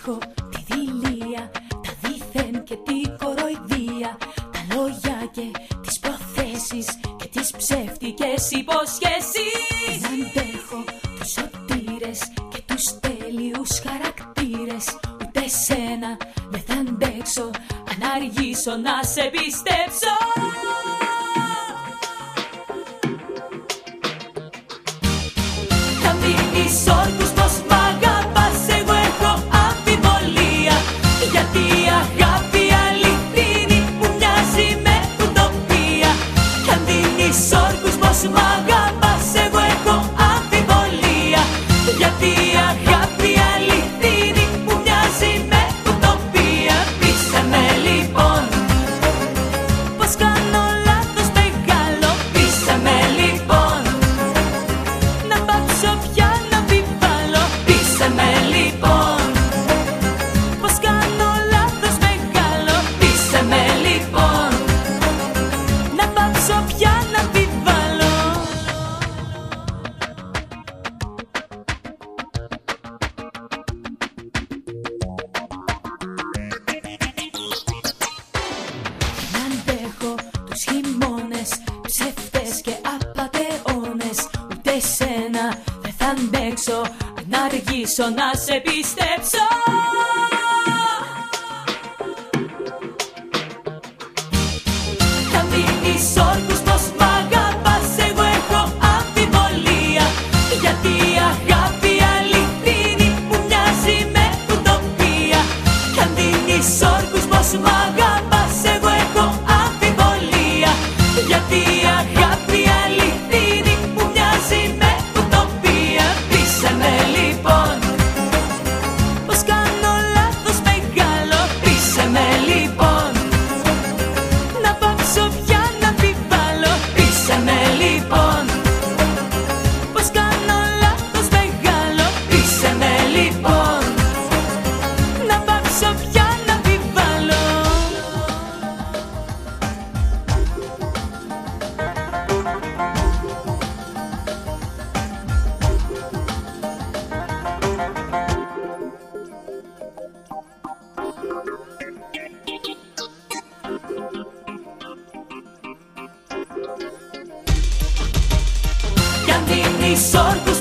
αντέχω τη δειλία, τα δίθεν και τη κοροϊδία, τα λόγια και τις προθέσεις και τις ψεύτικες υποσχέσεις. Δεν αντέχω τους σωτήρες και τους τέλειους χαρακτήρες, ούτε σένα δεν θα αντέξω αν αργήσω να σε πιστέψω. Θα μείνεις όρκους όρκους αργήσω να σε πιστέψω. Θα μείνεις όρκους πως μ' αγαπάς. Εγώ έχω αμφιβολία Γιατί η αγάπη αληθινή Μου μοιάζει με ουτοπία. Κι αν δίνεις όρκους πως μ' αγαπάς Κι αν δίνεις όρκους